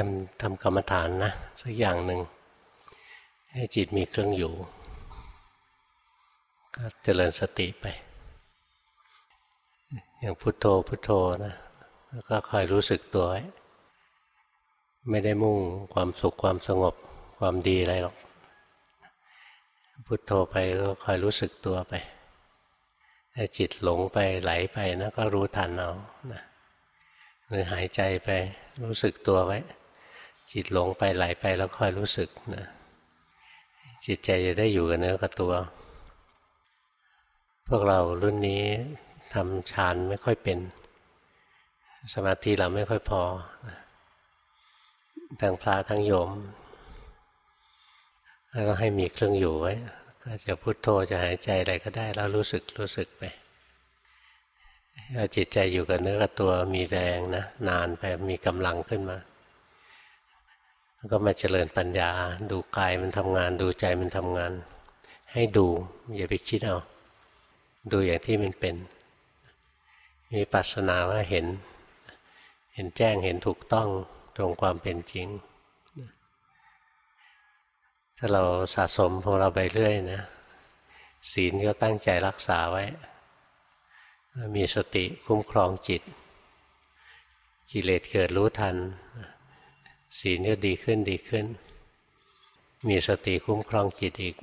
ยมทำกรรมฐานนะสักอย่างหนึ่งให้จิตมีเครื่องอยู่ ก็เจริญสติไป อย่างพุโทโธพุโทโธนะแล้วก็คอยรู้สึกตัวไว้ไม่ได้มุ่งความสุขความสงบความดีอะไรหรอก พุโทโธไปก็คอยรู้สึกตัวไปถ้าจิตหลงไปไหลไปนะก็รู้ทันเอานะหรือหายใจไปรู้สึกตัวไว้ จิตหลงไปไหลไปแล้วค่อยรู้สึกนะจิตใจจะได้อยู่กับเนื้อกับตัว พวกเรารุ่นนี้ทำฌานไม่ค่อยเป็น สมาธิเราไม่ค่อยพอทั้งพระทั้งโยม แล้วก็ให้มีเครื่องอยู่ไว้ ก็จะพุโทโธจะหายใจอะไรก็ได้แล้วรู้สึกรู้สึกไปจิตใจอยู่กับเนื้อกับตัวมีแรงนะนานไปมีกำลังขึ้นมา ก็มาเจริญปัญญา ดูกายมันทำงาน ดูใจมันทำงาน ให้ดูอย่าไปคิดเอา ดูอย่างที่มันเป็น มีปัสนาว่าเห็น เห็นแจ้งเห็นถูกต้องตรงความเป็นจริง ถ้าเราสะสมของเราไปเรื่อยนะ ศีลก็ตั้งใจรักษาไว้ มีสติคุ้มครองจิต กิเลสเกิดรู้ทัน ศีลก็ดีขึ้นดีขึ้น มีสติคุ้มครองจิตอีก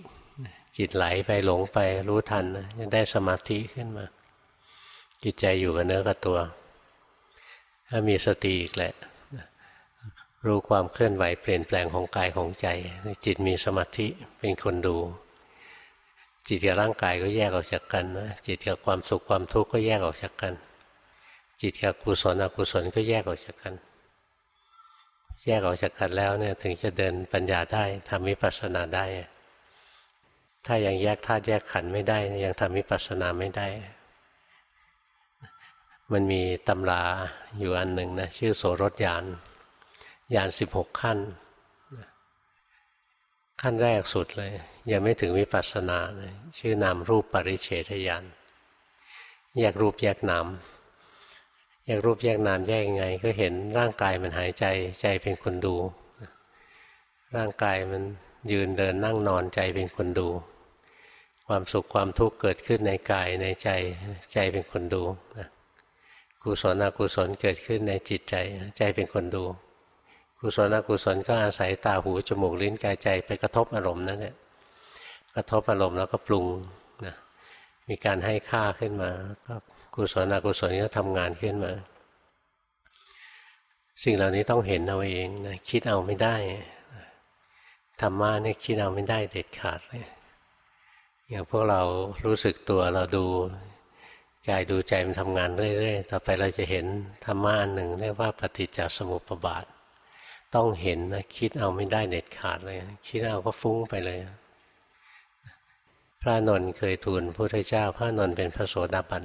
จิตไหลไปหลงไปรู้ทันจะได้สมาธิขึ้นมา จิตใจอยู่กับเนื้อกับตัว ถ้ามีสติอีกแหละ รู้ความเคลื่อนไหวเปลี่ยนแปลงของกายของใจ จิตมีสมาธิเป็นคนดู จิตกับร่างกายก็แยกออกจากกันนะจิตกับความสุขความทุกข์ก็แยกออกจากกัน จิตกับกุศลอกุศลก็แยกออกจากกัน แยกออกจากกันแล้วเนี่ยถึงจะเดินปัญญาได้ทำวิปัสสนาได้ ถ้ายังแยกธาตุแยกขันไม่ได้ ยังทำวิปัสสนาไม่ได้ มันมีตำราอยู่อันหนึ่งนะชื่อโสรถยานยานสิบหกขั้น ขั้นแรกสุดเลย ยังไม่ถึงวิปัสสนาเลยชื่อนามรูปปริเฉทยานแยกรูปแยกนาม แยกรูปแยกนามแยกยังไง ก็เห็นร่างกายมันหายใจใจเป็นคนดู ร่างกายมันยืนเดินนั่งนอนใจเป็นคนดู ความสุขความทุกข์เกิดขึ้นในกายในใจใจเป็นคนดูกุศลอกุศลเกิดขึ้นในจิตใจใจเป็นคนดูกุศลอกุศลก็อาศัยตาหูจมูกลิ้นกายใจไปกระทบอารมณ์นั่นแหละกระทบอารมณ์แล้วก็ปรุงนะมีการให้ค่าขึ้นมาก็ กุศลอกุศลก็ทำงานขึ้นมา สิ่งเหล่านี้ต้องเห็นเอาเองนะคิดเอาไม่ได้ธรรมะนี่คิดเอาไม่ได้เด็ดขาดเลยอย่างพวกเรารู้สึกตัวเราดูกายดูใจมันทำงานเรื่อย ๆ ต่อไปเราจะเห็นธรรมะอันหนึ่งเรียกว่าปฏิจจสมุปบาท ต้องเห็นนะคิดเอาไม่ได้เด็ดขาดเลย คิดเอาก็ฟุ้งไปเลย พระนนท์เคยทูลพระพุทธเจ้า พระนนท์เป็นพระโสดาบัน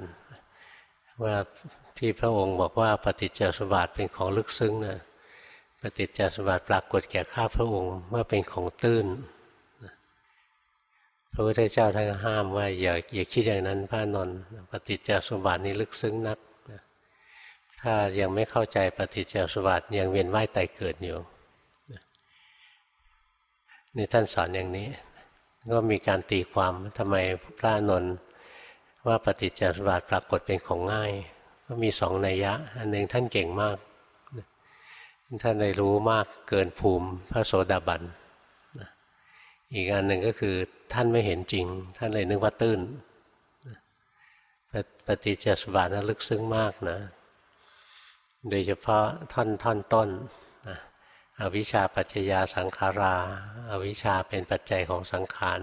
ว่าที่พระองค์บอกว่าปฏิจจสมบัติเป็นของลึกซึ้งนะปฏิจจสมบัติปรากฏแก่ข้าพระองค์เมื่อเป็นของตื้นพระพุทธเจ้าท่านห้ามว่าอย่าอย่าคิดอย่างนั้นพระนนท์ปฏิจจสมบัตินี้ลึกซึ้งนัก ถ้ายังไม่เข้าใจปฏิจจสมบัติยังเวียนว่ายตายเกิดอยู่นี่ท่านสอนอย่างนี้ ก็มีการตีความทำไมพระนนท์ ว่าปฏิจจสมบัติปรากฏเป็นของง่าย ก็มีสองนัยยะ อันหนึ่งท่านเก่งมาก ท่านได้รู้มากเกินภูมิพระโสดาบันอีกอันหนึ่งก็คือท่านไม่เห็นจริง ท่านเลยนึกว่าตื้นปฏิจจสมบัตินั้นลึกซึ้งมากนะโดยเฉพาะท่อนท่อนต้นอวิชชาปัจจยาสังขาราอาวิชชาเป็นปัจจัยของสังขาร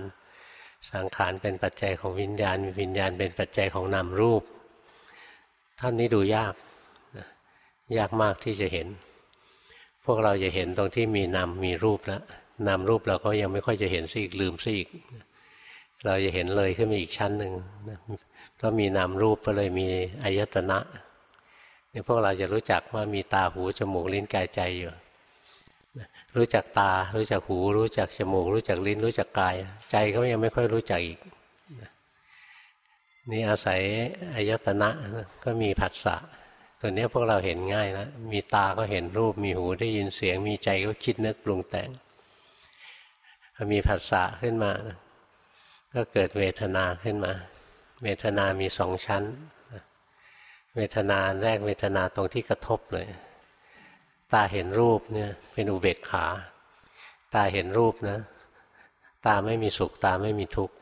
สังขารเป็นปัจจัยของวิญญาณ วิญญาณเป็นปัจจัยของนามรูปท่านนี้ดูยากนะยากมากที่จะเห็น พวกเราจะเห็นตรงที่มีนามมีรูปแล้วนามรูปเราก็ยังไม่ค่อยจะเห็นซิอีกลืมซิอีก เราจะเห็นเลยขึ้นมาอีกชั้นหนึ่งเพราะมีนามรูปก็เลยมีอายตนะเนี่ยพวกเราจะรู้จักว่ามีตาหูจมูกลิ้นกายใจอยู่ รู้จักตา รู้จักหู รู้จักจมูก รู้จักลิ้น รู้จักกาย ใจก็ยังไม่ค่อยรู้จักอีกนี่อาศัยอายตนะก็มีผัสสะตัวนี้พวกเราเห็นง่ายแล้วมีตาก็เห็นรูป มีหูได้ยินเสียง มีใจก็คิดนึกปรุงแต่งมีผัสสะขึ้นมา ก็เกิดเวทนาขึ้นมา เวทนามีสองชั้น เวทนาแรกเวทนาตรงที่กระทบเลย ตาเห็นรูปเนี่ยเป็นอุเบกขา ตาเห็นรูปนะ ตาไม่มีสุขตาไม่มีทุกข์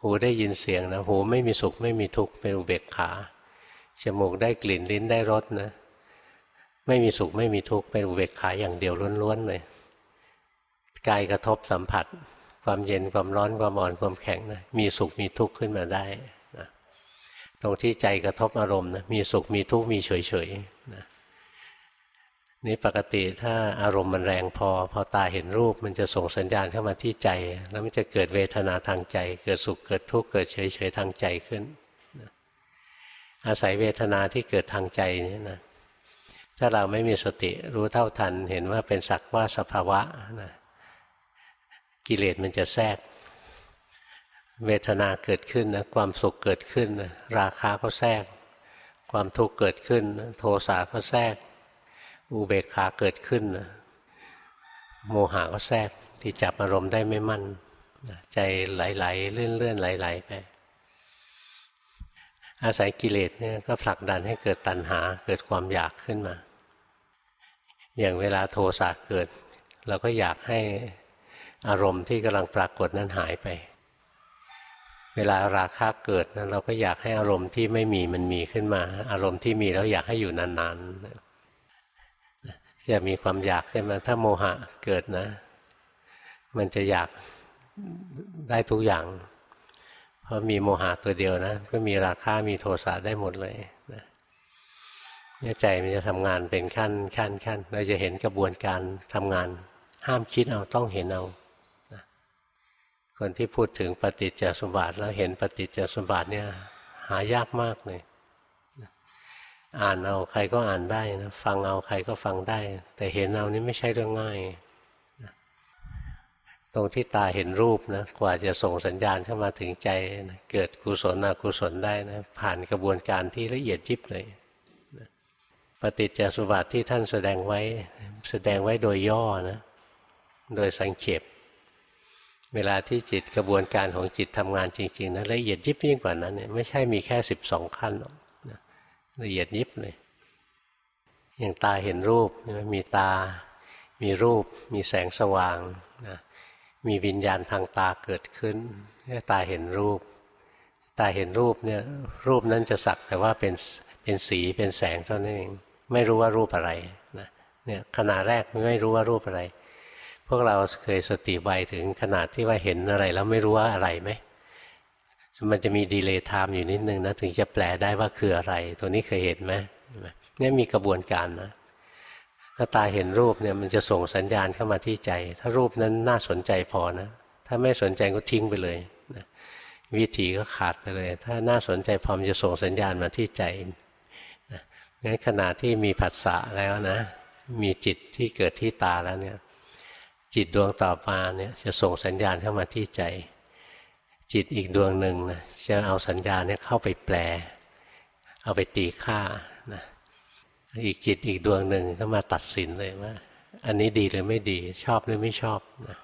หูได้ยินเสียงนะหูไม่มีสุขไม่มีทุกข์เป็นอุเบกขาจมูกได้กลิ่นลิ้นได้รสนะ ไม่มีสุขไม่มีทุกข์เป็นอุเบกขาอย่างเดียวล้วนๆเลยกายกระทบสัมผัส ความเย็นความร้อนความอ่อนความแข็งนะมีสุขมีทุกข์ขึ้นมาได้นะตรงที่ใจกระทบอารมณ์นะมีสุขมีทุกข์มีเฉยๆ นี่ปกติถ้าอารมณ์มันแรงพอ พอตาเห็นรูปมันจะส่งสัญญาณเข้ามาที่ใจ แล้วมันจะเกิดเวทนาทางใจ เกิดสุขเกิดทุกข์เกิดเฉยๆทางใจขึ้น อาศัยเวทนาที่เกิดทางใจนี่นะถ้าเราไม่มีสติรู้เท่าทัน เห็นว่าเป็นสักว่าสภาวะนะกิเลสมันจะแทรก เวทนาเกิดขึ้นนะความสุขเกิดขึ้นนะราคาก็แทรก ความทุกข์เกิดขึ้นนะโทสะก็แทรก อุเบกขาเกิดขึ้นนะโมหะก็แทรกที่จับอารมณ์ได้ไม่มั่นใจไหลๆเลื่อนๆไหลๆไป อาศัยกิเลสเนี่ยก็ผลักดันให้เกิดตัณหาเกิดความอยากขึ้นมา อย่างเวลาโทสะเกิด เราก็อยากให้อารมณ์ที่กำลังปรากฏนั้นหายไป เวลาราคะเกิดนั้นเราก็อยากให้อารมณ์ที่ไม่มีมันมีขึ้นมา อารมณ์ที่มีแล้วอยากให้อยู่นานๆ จะมีความอยากขึ้นมาถ้าโมหะเกิดนะ มันจะอยากได้ทุกอย่าง เพราะมีโมหะตัวเดียวนะ ก็มีราคามีโทสะได้หมดเลยนะเนี่ยใจมันจะทำงานเป็นขั้นขั้นขั้นเราจะเห็นกระบวนการทำงาน ห้ามคิดเอาต้องเห็นเอานะคนที่พูดถึงปฏิจจสมบัติแล้วเห็นปฏิจจสมบัติเนี่ยหายากมากเลย อ่านเอาใครก็อ่านได้นะฟังเอาใครก็ฟังได้ แต่เห็นเอานี่ไม่ใช่เรื่องง่ายตรงที่ตาเห็นรูปนะกว่าจะส่งสัญญาณเข้ามาถึงใจนะเกิดกุศลอกุศลได้นะผ่านกระบวนการที่ละเอียดยิบเลยนะปฏิจจสุบัติที่ท่านแสดงไว้แสดงไว้โดยย่อนะโดยสังเขปเวลาที่จิตกระบวนการของจิตทำงานจริงๆนะละเอียดยิบยิ่งกว่านั้นเนี่ยไม่ใช่มีแค่สิบสองขั้นนะ ละเอียดยิบเลย อย่างตาเห็นรูปมีตา มีรูป มีแสงสว่างนะมีวิญญาณทางตาเกิดขึ้นตาเห็นรูป ตาเห็นรูปเนี่ยรูปนั้นจะสักแต่ว่าเป็นเป็นสีเป็นแสงเท่านั้นเองไม่รู้ว่ารูปอะไรนะเนี่ยขณะแรกไม่รู้ว่ารูปอะไร พวกเราเคยสติไวถึงขนาดที่ว่าเห็นอะไรแล้วไม่รู้ว่าอะไรไหม มันจะมี delay time อยู่นิดนึงนะถึงจะแปลได้ว่าคืออะไร ตัวนี้เคยเห็นไหมเนี่ยมีกระบวนการนะถ้าตาเห็นรูปเนี่ยมันจะส่งสัญญาณเข้ามาที่ใจ ถ้ารูปนั้นน่าสนใจพอนะถ้าไม่สนใจก็ทิ้งไปเลยนะวิถีก็ขาดไปเลย ถ้าน่าสนใจพอมันจะส่งสัญญาณมาที่ใจนะงั้นขณะที่มีผัสสะแล้วนะมีจิตที่เกิดที่ตาแล้วเนี่ยจิตดวงต่อมาเนี่ยจะส่งสัญญาณเข้ามาที่ใจ จิตอีกดวงหนึ่งนะจะเอาสัญญาเนี่ยเข้าไปแปล เอาไปตีค่านะอีกจิตอีกดวงหนึ่งก็มาตัดสินเลยว่า อันนี้ดีหรือไม่ดีชอบหรือไม่ชอบนะ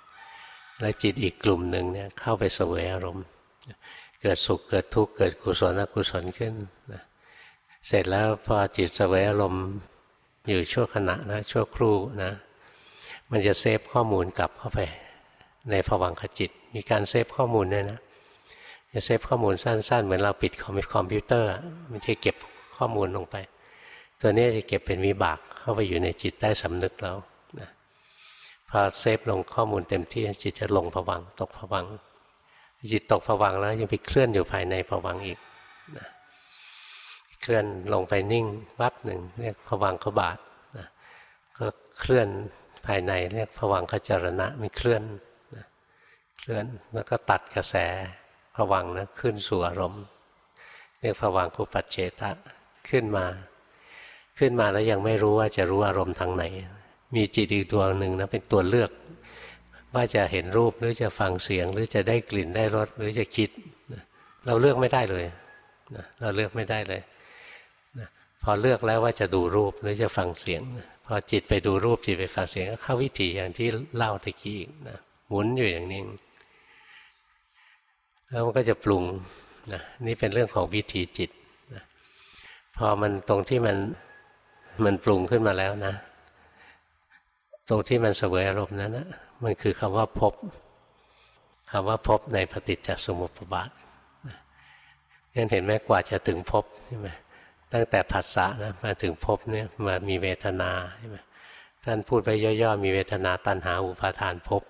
แล้วจิตอีกกลุ่มหนึ่งเนี่ยเข้าไปเสวยอารมณ์ เกิดสุขเกิดทุกข์เกิดกุศลอกุศลขึ้นนะเสร็จแล้วพอจิตเสวยอารมณ์อยู่ชั่วขณะนะชั่วครู่นะมันจะ save ข้อมูลกลับเข้าไป ในภวังคจิต มีการ save ข้อมูลด้วยนะ จะ save ข้อมูลสั้น ๆ เหมือนเราปิดคอมพิวเตอร์ มันจะเก็บข้อมูลลงไป ตัวนี้จะเก็บเป็นวิบากเข้าไปอยู่ในจิตใต้สำนึกเรานะพอ save ลงข้อมูลเต็มที่จิตจะลงภวังค์ตกภวังค์ จิตตกภวังค์แล้วยังไปเคลื่อนอยู่ภายในภวังค์อีกนะเคลื่อนลงไปนิ่งวับหนึ่งเรียกผวังขบาทนะก็เคลื่อนภายในเรียกผวังขจรณะมีเคลื่อนนะเคลื่อนแล้วก็ตัดกระแส ผวังนะขึ้นสู่อารมณ์เรียกผวังคุปัจเจตะขึ้นมา ขึ้นมาแล้วยังไม่รู้ว่าจะรู้อารมณ์ทางไหน มีจิตอีกดวหนึ่งนะเป็นตัวเลือก ว่าจะเห็นรูปหรือจะฟังเสียง หรือจะได้กลิ่นได้รสหรือจะคิด เราเลือกไม่ได้เลยเราเลือกไม่ได้เลยพอเลือกแล้วว่าจะดูรูปหรือจะฟังเสียง พอจิตไปดูรูปจิตไปฟังเสียงก็เข้าวิธีอย่างที่เล่าตะกี้นะหมุนอยู่อย่างนี้ แล้วมันก็จะปรุงนะนี่เป็นเรื่องของวิธีจิตนะพอมันตรงที่มันมันปรุงขึ้นมาแล้วนะ ตรงที่มันเสวยอารมณ์นั้นนะมันคือคำว่าพบคำว่าพบในปฏิจจสมุปบาทงั้นเห็นไหมกว่าจะถึงพบใช่ไหมตั้งแต่ผัสสะนะมาถึงพบเนี่ยมามีเวทนาใช่ไหมท่านพูดไปย่อๆมีเวทนาตัณหาอุปาทานพบ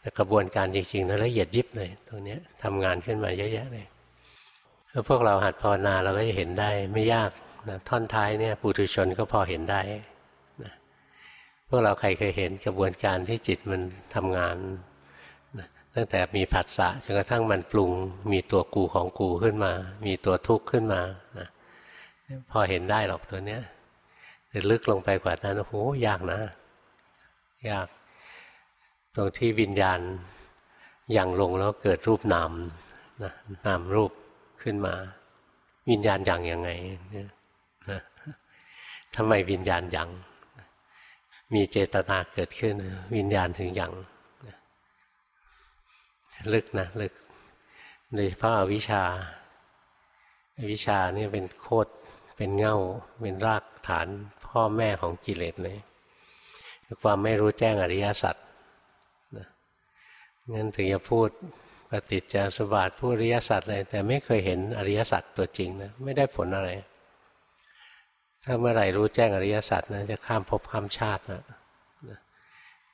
แต่กระบวนการจริงๆนะละเอียดยิบเลยตรงนี้ทำงานขึ้นมาเยอะแยะเลยถ้าพวกเราหัดภาวนาเราก็จะเห็นได้ไม่ยากนะท่อนท้ายเนี่ยปุถุชนก็พอเห็นได้นะพวกเราใครเคยเห็นกระบวนการที่จิตมันทำงานนะตั้งแต่มีผัสสะจนกระทั่งมันปรุง มีตัวกูของกูขึ้นมา มีตัวทุกข์ขึ้นมานะพอเห็นได้หรอกตัวเนี้ยแต่ลึกลงไปกว่านั้นโอ้โหยากนะ ยาก ตรงที่วิญญาณยังลงแล้วเกิดรูปนามนะนามรูปขึ้นมา วิญญาณยังยังไงนะทำไมวิญญาณยังมีเจตนาเกิดขึ้น วิญญาณถึงยังลึกนะลึกโดยเฉพาะวิชาวิชานี่เป็นโคตรเป็นเง่าเป็นรากฐานพ่อแม่ของกิเลสเลยความไม่รู้แจ้งอริยสัจ งั้นถึงจะพูดปฏิจจสมบัติพูดอริยสัจเลยแต่ไม่เคยเห็นอริยสัจตัวจริงนะไม่ได้ผลอะไร ถ้าเมื่อไหร่รู้แจ้งอริยสัจนะจะข้ามภพข้ามชาตินะ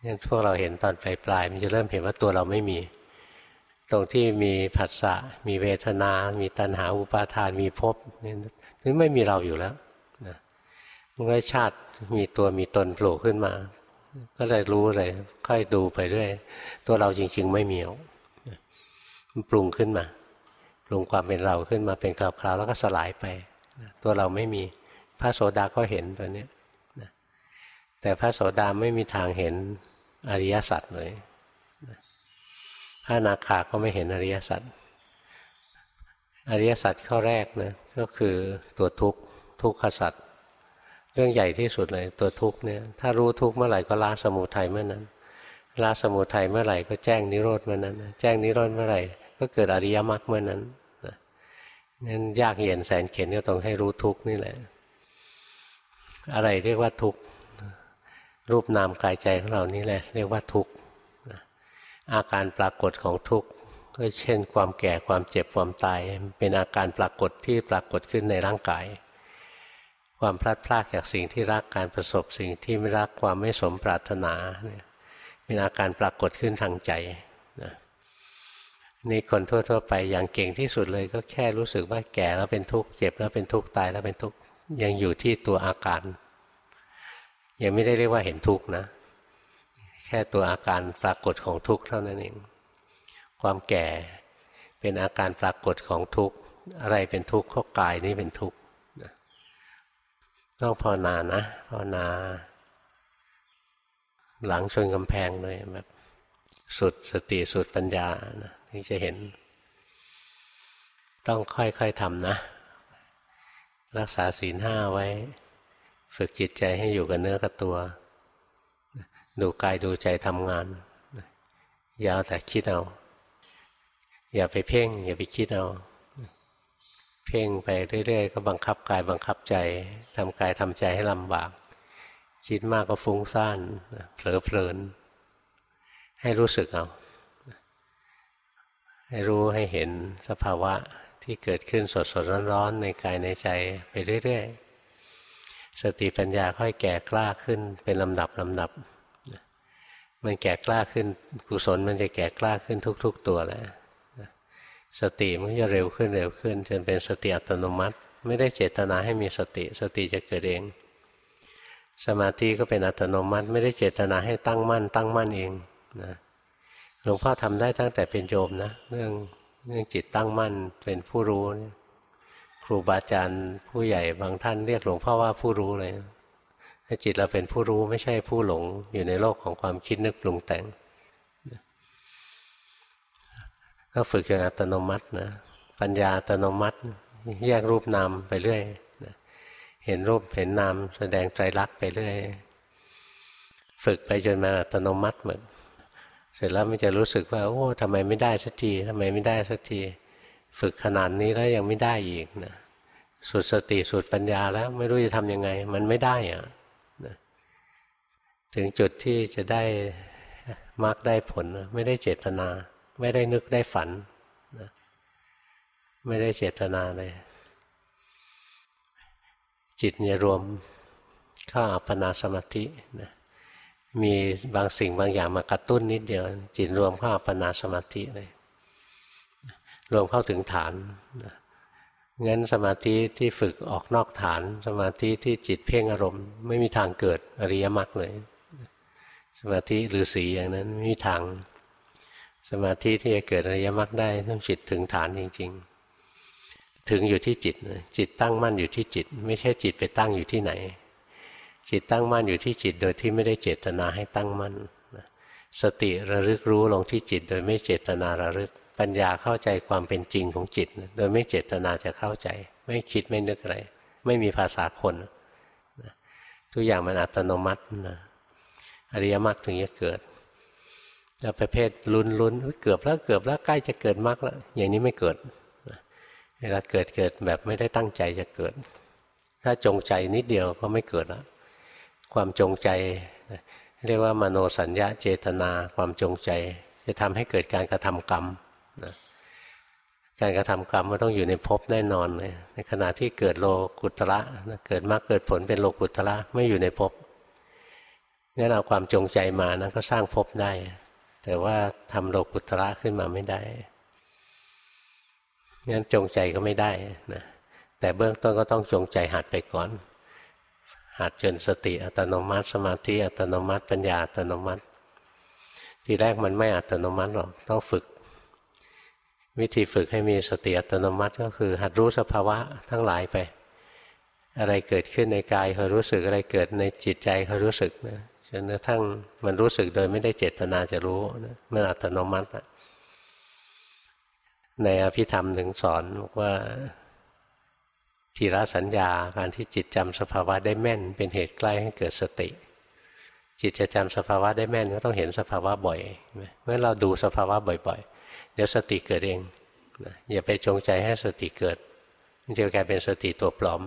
งั้นพวกเราเห็นตอนปลายปลายมันจะเริ่มเห็นว่าตัวเราไม่มี ตรงที่มีผัสสะมีเวทนา มีตัณหาอุปาทานมีภพนี่ไม่มีเราอยู่แล้วนะมันก็ชาติมีตัวมีตนโผล่ขึ้นมา ก็เลยรู้เลยค่อยดูไปเรื่อยตัวเราจริง ๆ ไม่มีมันปรุงขึ้นมา ปรุงความเป็นเราขึ้นมาเป็นคราวๆแล้วก็สลายไป ตัวเราไม่มีพระโสดาก็เห็นตัวนี้แต่พระโสดาไม่มีทางเห็นอริยสัจเลยพระนาคาก็ไม่เห็นอริยสัจอริยสัจข้อแรกนะก็คือตัวทุกข์ทุกขสัจ เรื่องใหญ่ที่สุดเลย ตัวทุกเนี่ยถ้ารู้ทุกเมื่อไหร่ก็ละสมุทัยเมื่อนั้นละสมุทัยเมื่อไหร่ก็แจ้งนิโรธเมื่อนั้น แจ้งนิโรธเมื่อไหร่ ก็เกิดอริยมรรคเมื่อนั้นนั้นยากเย็นแสนเข็นก็ต้องให้รู้ทุกนี่แหละ อะไรเรียกว่าทุกรูปนามกายใจของเรานี่แหละ เรียกว่าทุกอาการปรากฏของทุกข์ก็เช่นความแก่ความเจ็บความตาย เป็นอาการปรากฏที่ปรากฏขึ้นในร่างกาย ความพลัดพรากจากสิ่งที่รักการประสบสิ่งที่ไม่รักความไม่สมปรารถนาเนี่ยเป็นอาการปรากฏขึ้นทางใจนะนี่คนทั่วๆไปอย่างเก่งที่สุดเลยก็แค่รู้สึกว่าแก่แล้วเป็นทุกข์เจ็บแล้วเป็นทุกข์ตายแล้วเป็นทุกข์ยังอยู่ที่ตัวอาการ ยังไม่ได้เรียกว่าเห็นทุกข์นะ แค่ตัวอาการปรากฏของทุกข์เท่านั้นเองความแก่เป็นอาการปรากฏของทุกข์อะไรเป็นทุกข์ข้อกายนี่เป็นทุกข์ ต้องภาวนานะภาวนา หลังชนกำแพงเลยแบบสุดสติสุดปัญญานะที่จะเห็น ต้องค่อยๆทำนะ รักษาศีลห้าไว้ ฝึกจิตใจให้อยู่กับเนื้อกับตัว ดูกายดูใจทำงานอย่าเอาแต่คิดเอา อย่าไปเพ่ง อย่าไปคิดเอา เพ่งไปเรื่อยๆ ก็บังคับกายบังคับใจทำกายทำใจให้ลำบากคิดมากก็ฟุ้งซ่านเผลอเพลิน ให้รู้สึกเอาให้รู้ให้เห็นสภาวะที่เกิดขึ้นสดๆร้อนๆในกายในใจไปเรื่อยๆ สติปัญญาค่อยแก่กล้าขึ้นเป็นลำดับลำดับ มันแก่กล้าขึ้นกุศลมันจะแก่กล้าขึ้นทุก ๆ ตัวแหละ สติมันจะเร็วขึ้นเร็วขึ้นจนเป็นสติอัตโนมัติ ไม่ได้เจตนาให้มีสติ สติจะเกิดเอง สมาธิก็เป็นอัตโนมัติ ไม่ได้เจตนาให้ตั้งมั่น ตั้งมั่นเองนะหลวงพ่อทำได้ตั้งแต่เป็นโยมนะเรื่องเรื่องจิตตั้งมั่นเป็นผู้รู้ครูบาอาจารย์ผู้ใหญ่บางท่านเรียกหลวงพ่อว่าผู้รู้เลยจิตเราเป็นผู้รู้ไม่ใช่ผู้หลงอยู่ในโลกของความคิดนึกปรุงแต่ง ก็ฝึกอย่างอัตโนมัตินะปัญญาอัตโนมัติ แยกรูปนามไปเรื่อยนะเห็นรูปเห็นนามแสดงใจรักไปเรื่อย ฝึกไปจนมาอัตโนมัติเหมือนเสร็จแล้วมันจะรู้สึกว่าโอ้ทำไมไม่ได้สักทีทำไมไม่ได้สักที ฝึกขนาดนี้แล้วยังไม่ได้อีกนะสุดสติสุดปัญญาแล้วไม่รู้จะทำยังไง มันไม่ได้อะถึงจุดที่จะได้มรรคได้ผลไม่ได้เจตนา ไม่ได้นึกได้ฝันนะไม่ได้เจตนาเลย จิตเนี่ยรวมเข้าอัปปนาสมาธินะมีบางสิ่งบางอย่างมากระตุ้นนิดเดียว จิตรวมเข้าอัปปนาสมาธิเลยรวมเข้าถึงฐานนะงั้นสมาธิที่ฝึกออกนอกฐาน สมาธิที่จิตเพ่งอารมณ์ ไม่มีทางเกิดอริยมรรคเลย สมาธิหรือสีอย่างนั้นไม่มีทาง สมาธิที่จะเกิดอริยมรรคได้ต้องจิตถึงฐานจริง ๆ ถึงอยู่ที่จิตจิตตั้งมั่นอยู่ที่จิต ไม่ใช่จิตไปตั้งอยู่ที่ไหน จิตตั้งมั่นอยู่ที่จิตโดยที่ไม่ได้เจตนาให้ตั้งมั่นสติระลึกรู้ลงที่จิต โดยไม่เจตนาระลึก ปัญญาเข้าใจความเป็นจริงของจิต โดยไม่เจตนาจะเข้าใจ ไม่คิดไม่นึกอะไร ไม่มีภาษาคนทุกอย่างมันอัตโนมัตินะอริยมรรคถึงจะเกิด แล้วประเภทลุ้นลุ้นเกือบแล้วเกือบแล้วใกล้จะเกิดมรรคแล้ว อย่างนี้ไม่เกิดเวลาเกิดเกิดแบบไม่ได้ตั้งใจจะเกิด ถ้าจงใจนิดเดียวก็ไม่เกิดแล้วความจงใจ เรียกว่ามโนสัญญาเจตนาความจงใจ จะทำให้เกิดการกระทำกรรมนะการกระทำกรรมมันต้องอยู่ในภพแน่นอนเลยในขณะที่เกิดโลกุตระนะเกิดมากเกิดผลเป็นโลกุตระไม่อยู่ในภพงั้นเอาความจงใจมานะก็สร้างภพได้ แต่ว่าทำโลกุตระขึ้นมาไม่ได้งั้นจงใจก็ไม่ได้นะแต่เบื้องต้นก็ต้องจงใจหัดไปก่อน หัดจนสติอัตโนมัติสมาธิอัตโนมัติปัญญาอัตโนมัติ ทีแรกมันไม่อัตโนมัติหรอกต้องฝึก วิธีฝึกให้มีสติอัตโนมัติก็คือ หัดรู้สภาวะทั้งหลายไป อะไรเกิดขึ้นในกายคอยรู้สึกอะไรเกิดในจิตใจคอยรู้สึกนะ จนกระทั่งมันรู้สึกโดยไม่ได้เจตนาจะรู้นะมันอัตโนมัติในอภิธรรมถึงสอนบอกว่าทีระสัญญาการที่จิตจำสภาวะได้แม่น เป็นเหตุใกล้ให้เกิดสติ จิตจะจำสภาวะได้แม่นก็ต้องเห็นสภาวะบ่อยเมื่อเราดูสภาวะบ่อย ๆ เดี๋ยวสติเกิดเองอย่าไปจงใจให้สติเกิดมันจะกลายเป็นสติตัวปลอม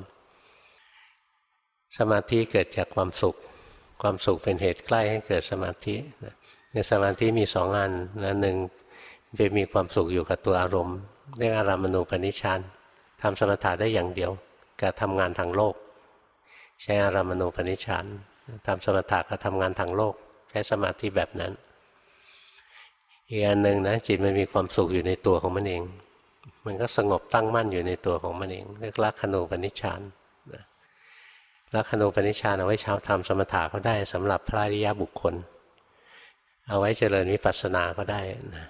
สมาธิเกิดจากความสุข ความสุขเป็นเหตุใกล้ให้เกิดสมาธิในสมาธิมีสองอันนะหนึ่งเป็นมีความสุขอยู่กับตัวอารมณ์เรียกอารามณูปนิชานทำสมถะได้อย่างเดียวกับทำงานทางโลก ใช้อารามณูปนิชานทำสมถะกับทำงานทางโลก ใช้สมาธิแบบนั้น อีกอันหนึ่งนะจิตมันมีความสุขอยู่ในตัวของมันเอง มันก็สงบตั้งมั่นอยู่ในตัวของมันเองเรียกลักขณูปนิชฌาน ลักขณูปนิชฌานเอาไว้เช้าทำสมถะก็ได้สำหรับพระริยบุคคล เอาไว้เจริญวิปัสสนาก็ได้นะ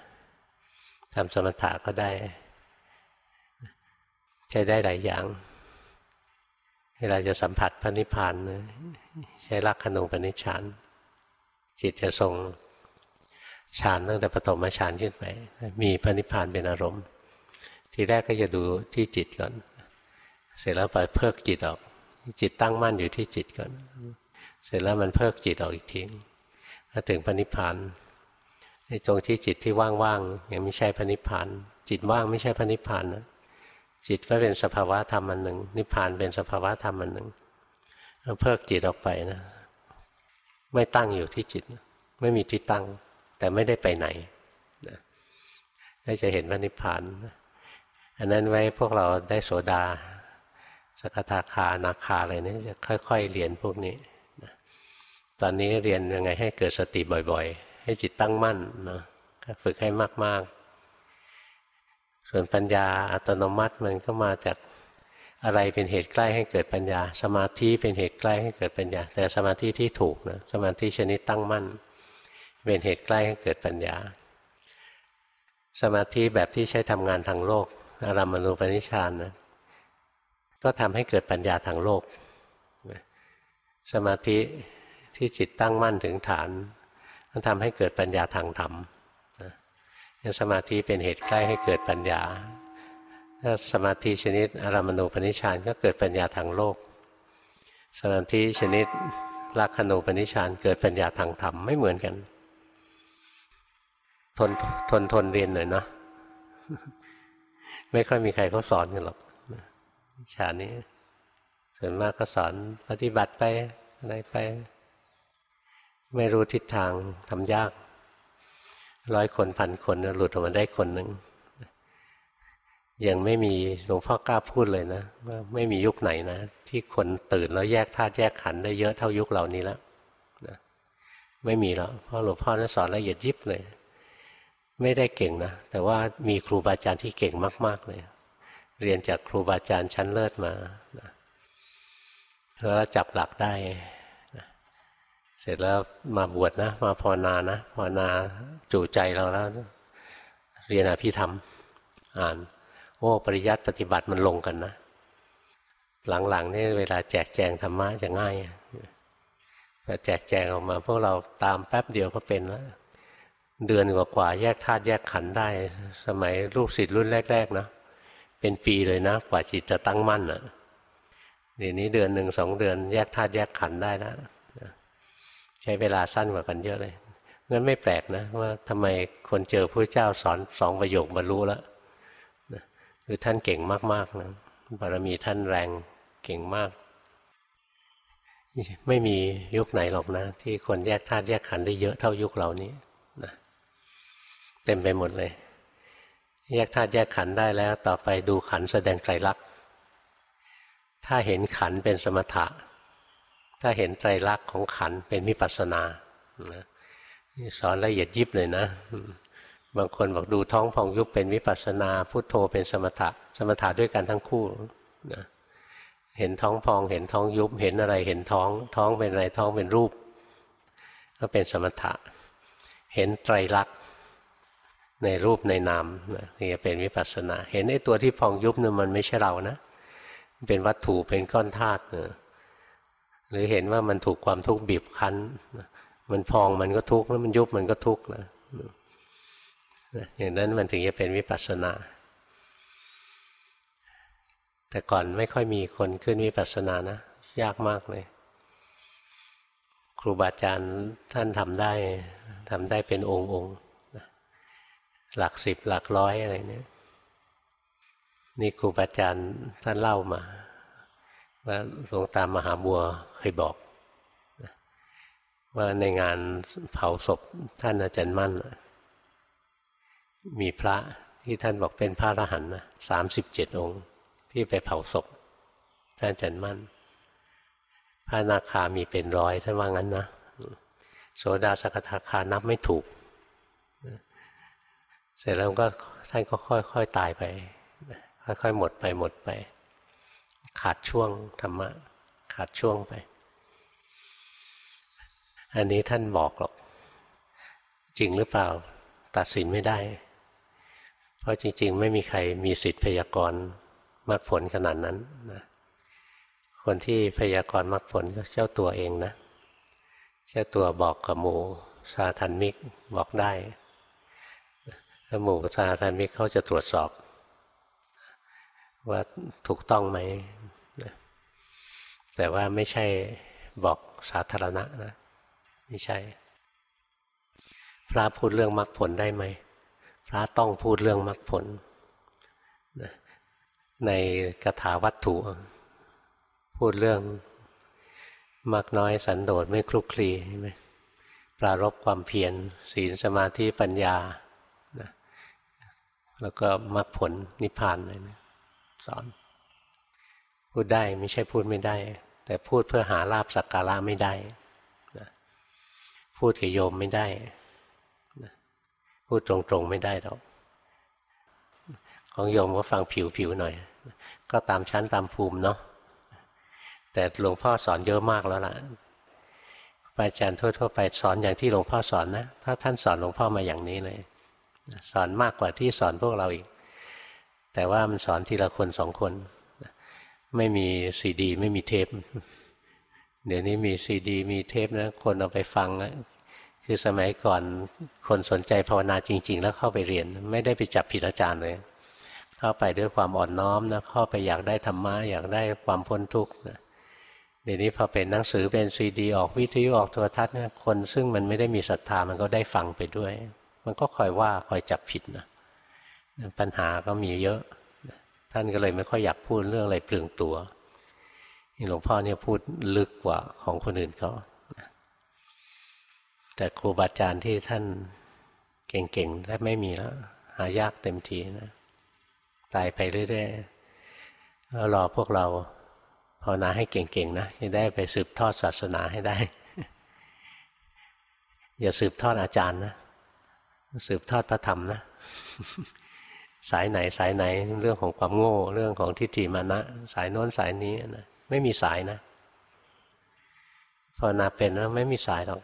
ทำสมถะก็ได้ ใช้ได้หลายอย่างเวลาจะสัมผัสพระนิพพานใช้ลักขณูปนิชฌานจิตจะทรงฌานตั้งแต่ปฐมฌานขึ้นไป มีพระนิพพานเป็นอารมณ์ ทีแรกก็จะดูที่จิตก่อน เสร็จแล้วไปเพิกจิตออก จิตตั้งมั่นอยู่ที่จิตก่อน เสร็จแล้วมันเพิกจิตออกอีกทีถ้าถึงพระนิพพานในตรงที่จิตที่ว่างๆยังไม่ใช่พระนิพพาน จิตว่างไม่ใช่พระนิพพานนะจิตก็เป็นสภาวะธรรมอันหนึ่ง นิพพานเป็นสภาวะธรรมอันหนึ่งเพิกจิตออกไปนะ ไม่ตั้งอยู่ที่จิต ไม่มีที่ตั้ง แต่ไม่ได้ไปไหนนะก็จะเห็นว่านิพพานอันนั้นไว้พวกเราได้โสดา สกทาคานาคาอะไรนี่จะค่อยๆเรียนพวกนี้นะตอนนี้เรียนยังไงให้เกิดสติบ่อยๆ ให้จิตตั้งมั่นนะฝึกให้มากๆ ส่วนปัญญาอัตโนมัติมันก็มาจากอะไรเป็นเหตุใกล้ให้เกิดปัญญา สมาธิเป็นเหตุใกล้ให้เกิดปัญญา แต่สมาธิที่ถูกนะสมาธิชนิดตั้งมั่น เป็นเหตุใกล้ให้เกิดปัญญา สมาธิแบบที่ใช้ทำงานทางโลกอารามณูปนิชานนะ ก็ทำให้เกิดปัญญาทางโลก สมาธิที่จิตตั้งมั่นถึงฐานก็ทำให้เกิดปัญญาทางธรรมสมาธิเป็นเหตุใกล้ให้เกิดปัญญาถ้าสมาธิชนิดอารามณูปนิชานก็เกิดปัญญาทางโลก สมาธิชนิดลักขณูปนิชานเกิดปัญญาทางธรรมไม่เหมือนกัน ทนทนทนเรียนหน่อยเนาะไม่ค่อยมีใครเขาสอนกันหรอก ฌานนี้ ส่วนมากก็สอนปฏิบัติไปอะไรไป ไม่รู้ทิศทางทำยาก ร้อยคนพันคนหลุดออกมาได้คนหนึ่งยังไม่มีหลวงพ่อกล้าพูดเลยนะ ว่าไม่มียุคไหนนะ ที่คนตื่นแล้วแยกธาตุแยกขันธ์ได้เยอะเท่ายุคเรานี้แล้วนะไม่มีแล้วเพราะหลวงพ่อนั้นสอนละเอียดยิบเลย ไม่ได้เก่งนะ แต่ว่ามีครูบาอาจารย์ที่เก่งมาก ๆ เลย เรียนจากครูบาอาจารย์ชั้นเลิศมานะแล้วจับหลักได้นะเสร็จแล้วมาบวชนะ มาภาวนานะภาวนาจู่ใจเราแล้ว เรียนอภิธรรม อ่าน โอ้ปริยัติปฏิบัติมันลงกันนะ หลังๆนี่เวลาแจกแจงธรรมะจะง่ายแต่แจกแจงออกมา พวกเราตามแป๊บเดียวก็เป็นแล้วเดือนกว่าๆแยกธาตุแยกขันธ์ได้ สมัยลูกศิษย์รุ่นแรก ๆ นะ เป็นปีเลยนะกว่าจิตจะตั้งมั่นอะเดี๋ยวนี้เดือนหนึ่งสองเดือนแยกธาตุแยกขันได้แล้วใช้เวลาสั้นกว่ากันเยอะเลยงั้นไม่แปลกนะว่าทำไมคนเจอพระเจ้าสอนสองประโยคบรรลุแล้วคือท่านเก่งมากๆนะบารมีท่านแรงเก่งมาก ไม่มียุคไหนหรอกนะ ที่คนแยกธาตุแยกขันได้เยอะเท่ายุคเรานี้นะเต็มไปหมดเลย แยกธาตุแยกขันได้แล้ว ต่อไปดูขันแสดงไตรลักษณ์ถ้าเห็นขันเป็นสมถะ ถ้าเห็นไตรลักษณ์ของขันเป็นมิปัสสนาสอนละเอียดยิบเลยนะ บางคนบอกดูท้องพองยุบเป็นวิปัสนา พุทโธเป็นสมถะ สมถะด้วยกันทั้งคู่นะเห็นท้องพอง เห็นท้องยุบ เห็นอะไรเห็นท้อง ท้องเป็นอะไรท้องเป็นรูป ก็เป็นสมถะ เห็นไตรลักษณ์ ในรูปในนามนี่จะเป็นวิปัสนา เห็นไอ้ตัวที่พองยุบเนี่ยมันไม่ใช่เรานะ เป็นวัตถุเป็นก้อนธาตุหรือเห็นว่ามันถูกความทุกข์บีบคั้น มันพองมันก็ทุกข์แล้วมันยุบมันก็ทุกข์นะอย่างนั้นมันถึงจะเป็นวิปัสสนา แต่ก่อนไม่ค่อยมีคนขึ้นวิปัสสนานะ ยากมากเลย ครูบาอาจารย์ท่านทำได้ทำได้เป็นองค์องค์ หลักสิบหลักร้อยอะไรเนี่ยนี่ครูบาอาจารย์ท่านเล่ามาว่าหลวงตามหาบัวเคยบอก ว่าในงานเผาศพท่านอาจารย์มั่น มีพระที่ท่านบอกเป็นพระอรหันต์นะสามสิบเจ็ดองค์ที่ไปเผาศพท่านอาจันมั่น พระนาคามีเป็นร้อยท่านว่างั้นนะโสดาสกทาคานับไม่ถูก เสร็จแล้วก็ท่านก็ค่อย ๆ ตายไป ค่อย ๆ หมดไปหมดไป ขาดช่วงธรรมะ ขาดช่วงไป อันนี้ท่านบอกหรอก จริงหรือเปล่าตัดสินไม่ได้ เพราะจริง ๆ ไม่มีใครมีสิทธิ์พยากรณ์มรรคผลขนาดนั้นนะคนที่พยากรณ์มรรคผลก็เจ้าตัวเองนะ เจ้าตัวบอกกับหมูสาธันมิกบอกได้ แล้วหมู่สาธันมิกเขาจะตรวจสอบ ว่าถูกต้องไหม แต่ว่าไม่ใช่บอกสาธารณะนะ ไม่ใช่ พระพูดเรื่องมรรคผลได้ไหม พระต้องพูดเรื่องมรรคผลในกถาวัตถุ พูดเรื่องมากน้อยสันโดษไม่คลุกคลีใช่ไหมปรารบความเพียรศีลสมาธิปัญญา แล้วก็มรรคผลนิพพานเลยนะสอน พูดได้ไม่ใช่พูดไม่ได้ แต่พูดเพื่อหาลาบสักการะไม่ได้นะพูดกับโยมไม่ได้พูดตรงๆไม่ได้หรอกของโยมก็ฟังผิวๆหน่อย ก็ตามชั้นตามภูมิเนาะแต่หลวงพ่อสอนเยอะมากแล้วล่ะอาจารย์ทั่วๆไปสอนอย่างที่หลวงพ่อสอนนะ ถ้าท่านสอนหลวงพ่อมาอย่างนี้เลย สอนมากกว่าที่สอนพวกเราอีก แต่ว่ามันสอนทีละคนสองคน ไม่มีซีดี ไม่มีเทป เดี๋ยวนี้มีซีดี มีเทปนะคนเอาไปฟังคือสมัยก่อนคนสนใจภาวนาจริง ๆ แล้วเข้าไปเรียน ไม่ได้ไปจับผิดอาจารย์เลย เข้าไปด้วยความอ่อนน้อมนะเข้าไปอยากได้ธรรมะอยากได้ความพ้นทุกข์นะเดี๋ยวนี้พอเป็นหนังสือเป็นซีดี ออกวิทยุออกโทรทัศน์นะคนซึ่งมันไม่ได้มีศรัทธามันก็ได้ฟังไปด้วย มันก็คอยว่าคอยจับผิดนะปัญหาก็มีเยอะ ท่านก็เลยไม่ค่อยอยากพูดเรื่องอะไรเปลืองตัวหลวงพ่อเนี่ยพูดลึกกว่าของคนอื่นเขาแต่ครูบาอาจารย์ที่ท่านเก่งๆแทบไม่มีแล้วหายากเต็มทีนะตายไปเรื่อยๆแล้วรอพวกเราภาวนาให้เก่งๆนะจะได้ไปสืบทอดศาสนาให้ได้ อย่าสืบทอดอาจารย์นะ สืบทอดพระธรรมนะ สายไหนสายไหนเรื่องของความโง่ เรื่องของทิฏฐิมานะ สายโน้นสายนี้นะไม่มีสายนะภาวนาเป็นแล้วไม่มีสายหรอก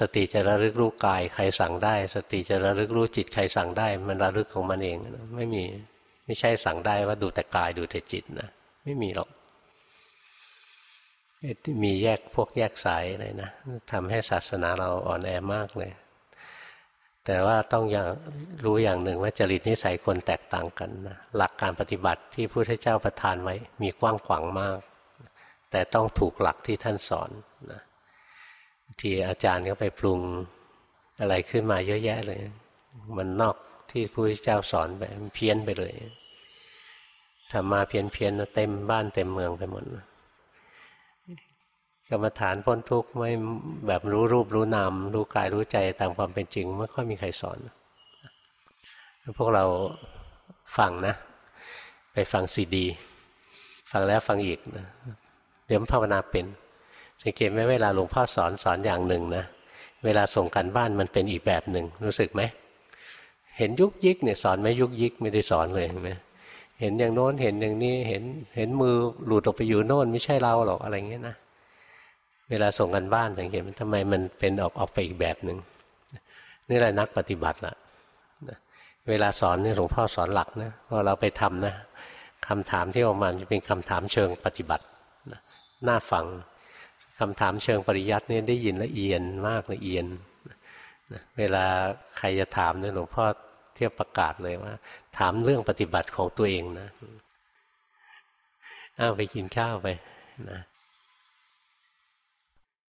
สติจะระลึกรู้กายใครสั่งได้ สติจะระลึกรู้จิตใครสั่งได้ มันระลึกของมันเองไม่มีไม่ใช่สั่งได้ว่าดูแต่กายดูแต่จิตนะไม่มีหรอกมีแยกพวกแยกสายอะไรนะทำให้ศาสนาเราอ่อนแอมากเลย แต่ว่าต้องอย่างรู้อย่างหนึ่งว่าจริตนิสัยคนแตกต่างกันนะหลักการปฏิบัติที่พระพุทธเจ้าประทานไว้มีกว้างขวางมาก แต่ต้องถูกหลักที่ท่านสอนนะที่อาจารย์ก็ไปปรุงอะไรขึ้นมาเยอะแยะเลย มันนอกที่พระพุทธเจ้าสอนไปเพี้ยนไปเลยทำมาเพี้ยนเพียนเต็มบ้านเต็มเมืองไปหมด กรรมฐานพ้นทุกข์ไม่แบบรู้รูปรู้นามรู้กายรู้ใจตามความเป็นจริงไม่ค่อยมีใครสอน พวกเราฟังนะ ไปฟังซีดี ฟังแล้วฟังอีกนะเดี๋ยวภาวนาเป็น สังเกตไหมเวลาหลวงพ่อสอนสอนอย่างหนึ่งนะ เวลาส่งกันบ้านมันเป็นอีกแบบหนึ่งรู้สึกไหมเห็นยุกยิกเนี่ยสอนไหมยุกยิกไม่ได้สอนเลยเห็นไหมเห็นอย่างโน้นเห็นอย่างนี้เห็นเห็นมือหลุดออกไปอยู่โน่นไม่ใช่เราหรอกอะไรเงี้ยนะ เวลาส่งกันบ้านสังเกตมันทำไมมันเป็นออกออกไปอีกแบบหนึ่งนี่แหละนักปฏิบัติละเวลาสอนนี่หลวงพ่อสอนหลักนะพอเราไปทำนะคำถามที่ออกมาจะเป็นคำถามเชิงปฏิบัติน่าฟังคำถามเชิงปริยัติเนี่ยได้ยินละเอียดมากละเอียดเวลาใครจะถามเนี่ยหลวงพ่อเทียบประกาศเลยว่า ถามเรื่องปฏิบัติของตัวเองนะอ้าวไปกินข้าวไปนะ